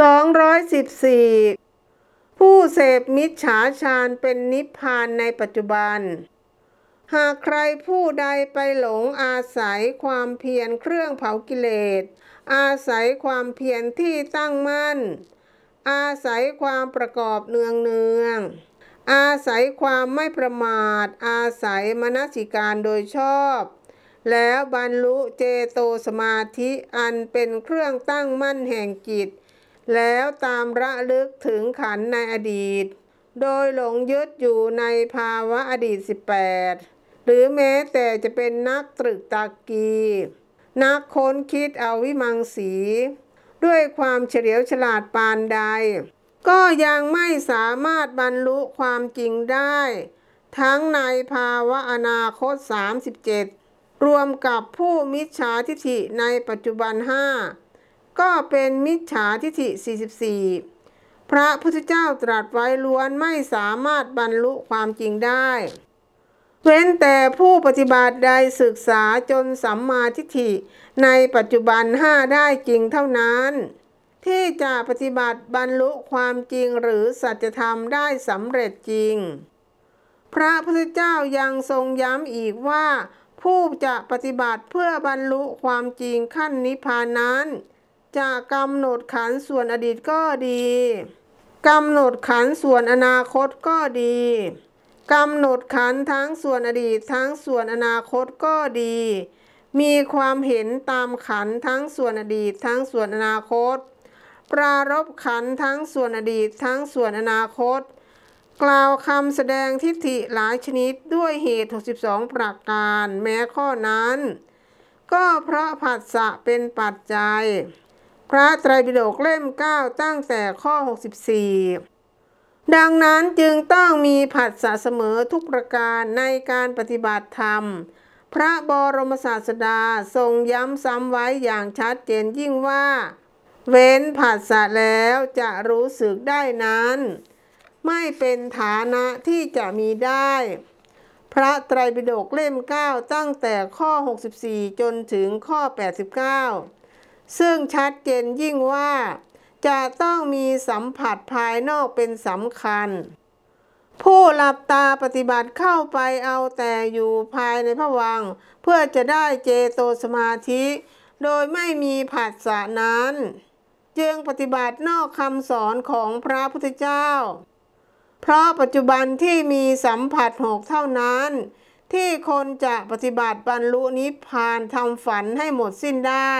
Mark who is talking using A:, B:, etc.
A: 214 ผู้เสพมิจฉาฌานเป็นนิพพานในปัจจุบัน หากใครผู้ใดไปหลงอาศัยความเพียรเครื่องเผากิเลส อาศัยความเพียรที่ตั้งมั่น อาศัยความประกอบเนืองเนืองอาศัยความไม่ประมาท อาศัยมนสิการโดยชอบ แล้วบรรลุเจโตสมาธิอันเป็นเครื่องตั้งมั่นแห่งจิต แล้วตามระลึกถึงขันในอดีต โดยหลงยึดอยู่ในภาวะอดีต 18 หรือแม้แต่จะเป็นนักตรึกตากี นักค้นคิดเอาวิมังสี ด้วยความเฉลียวฉลาดปานใด ก็ยังไม่สามารถบรรลุความจริงได้ ทั้งในภาวะอนาคต 37 รวมกับผู้มิจฉาทิฐิในปัจจุบัน 5 ก็เป็นมิจฉาทิฐิ 44 พระพุทธเจ้าตรัสไว้ล้วนไม่สามารถบรรลุความจริงได้ เว้นแต่ผู้ปฏิบัติใดศึกษาจนสัมมาทิฏฐิในปัจจุบันห้าได้จริงเท่านั้น ที่จะปฏิบัติบรรลุความจริงหรือสัจธรรมได้สำเร็จจริง พระพุทธเจ้ายังทรงย้ำอีกว่า ผู้จะปฏิบัติเพื่อบรรลุความจริงขั้นนิพพานนั้น จะกำหนดขันส่วนอดีตก็ดีกำหนดขันส่วนอนาคตก็ดีกำหนดขันทั้งส่วนอดีตทั้งส่วนอนาคตก็ดี มีความเห็นตามขันทั้งส่วนอดีตทั้งส่วนอนาคต ปรารบขันทั้งส่วนอดีตทั้งส่วนอนาคต กล่าวคำแสดงทิฏฐิหลายชนิดด้วยเหตุ 62 ประการ แม้ข้อนั้น ก็เพราะผัสสะเป็นปัจจัย พระไตรปิฎกเล่ม 9 ตั้งแต่ข้อ 64 ดังนั้นจึงต้องมีผัสสะเสมอทุกประการในการปฏิบัติธรรม พระบรมศาสดาทรงย้ำซ้ำไว้อย่างชัดเจนยิ่งว่า เว้นผัสสะแล้วจะรู้สึกได้นั้น ไม่เป็นฐานะที่จะมีได้พระไตรปิฎกเล่ม 9 ตั้งแต่ข้อ 64 จนถึงข้อ 89 ซึ่งชัดเจนยิ่งว่า จะต้องมีสัมผัสภายนอกเป็นสำคัญ ผู้หลับตาปฏิบัติเข้าไปเอาแต่อยู่ภายในพระวัง เพื่อจะได้เจโตสมาธิ โดยไม่มีผัสสะนั้น จึงปฏิบัตินอกคำสอนของพระพุทธเจ้า เพราะปัจจุบันที่มีสัมผัสหกเท่านั้นที่คนจะปฏิบัติบรรลุนิพพานทำฝันให้หมดสิ้นได้